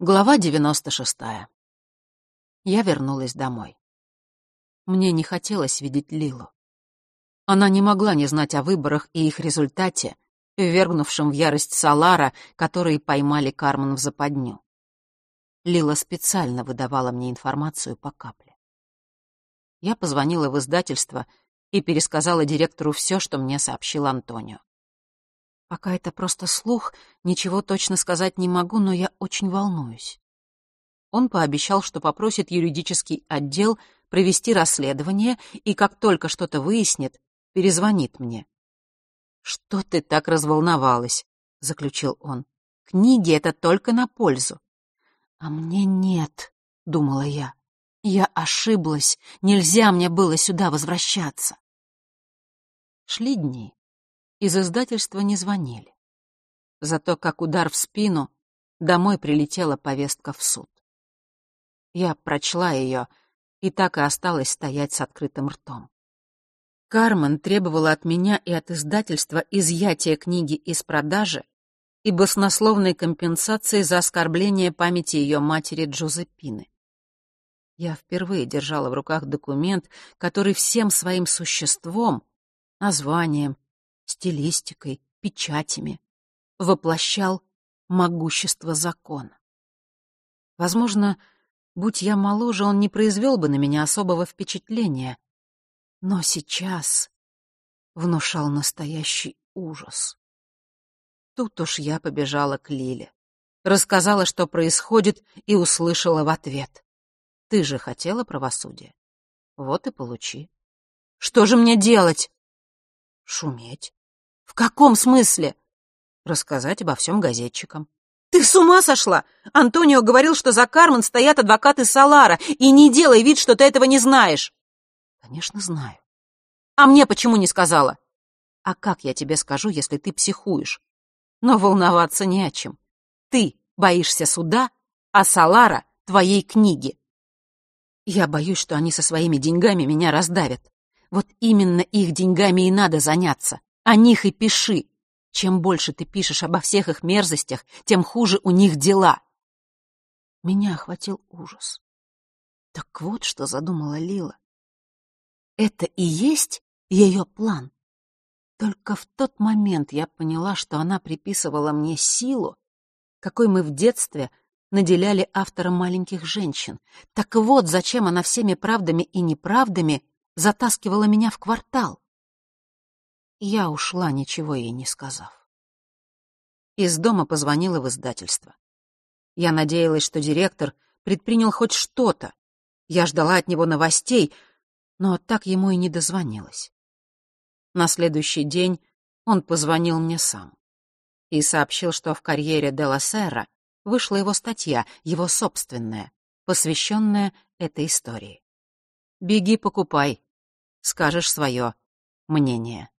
Глава 96. Я вернулась домой. Мне не хотелось видеть Лилу. Она не могла не знать о выборах и их результате, ввергнувшем в ярость Салара, которые поймали Кармен в западню. Лила специально выдавала мне информацию по капле. Я позвонила в издательство и пересказала директору все, что мне сообщил Антонио. Пока это просто слух, ничего точно сказать не могу, но я очень волнуюсь. Он пообещал, что попросит юридический отдел провести расследование и, как только что-то выяснит, перезвонит мне. «Что ты так разволновалась?» — заключил он. «Книги — это только на пользу». «А мне нет», — думала я. «Я ошиблась. Нельзя мне было сюда возвращаться». Шли дни. Из издательства не звонили. Зато как удар в спину домой прилетела повестка в суд. Я прочла ее и так и осталась стоять с открытым ртом. Кармен требовала от меня и от издательства изъятия книги из продажи и баснословной компенсации за оскорбление памяти ее матери Джузеппины. Я впервые держала в руках документ, который всем своим существом, названием, стилистикой, печатями, воплощал могущество закона. Возможно, будь я моложе, он не произвел бы на меня особого впечатления, но сейчас внушал настоящий ужас. Тут уж я побежала к Лиле. Рассказала, что происходит, и услышала в ответ. «Ты же хотела правосудия. Вот и получи». «Что же мне делать?» «Шуметь. «В каком смысле?» «Рассказать обо всем газетчикам». «Ты с ума сошла? Антонио говорил, что за Кармен стоят адвокаты Салара, и не делай вид, что ты этого не знаешь». «Конечно, знаю». «А мне почему не сказала?» «А как я тебе скажу, если ты психуешь?» «Но волноваться не о чем. Ты боишься суда, а Салара — твоей книги». «Я боюсь, что они со своими деньгами меня раздавят. Вот именно их деньгами и надо заняться. О них и пиши. Чем больше ты пишешь обо всех их мерзостях, тем хуже у них дела. Меня охватил ужас. Так вот, что задумала Лила. Это и есть ее план. Только в тот момент я поняла, что она приписывала мне силу, какой мы в детстве наделяли автора маленьких женщин. Так вот, зачем она всеми правдами и неправдами затаскивала меня в квартал. Я ушла, ничего ей не сказав. Из дома позвонила в издательство. Я надеялась, что директор предпринял хоть что-то. Я ждала от него новостей, но так ему и не дозвонилась. На следующий день он позвонил мне сам и сообщил, что в карьере Делла Серра вышла его статья, его собственная, посвященная этой истории. «Беги, покупай, скажешь свое мнение».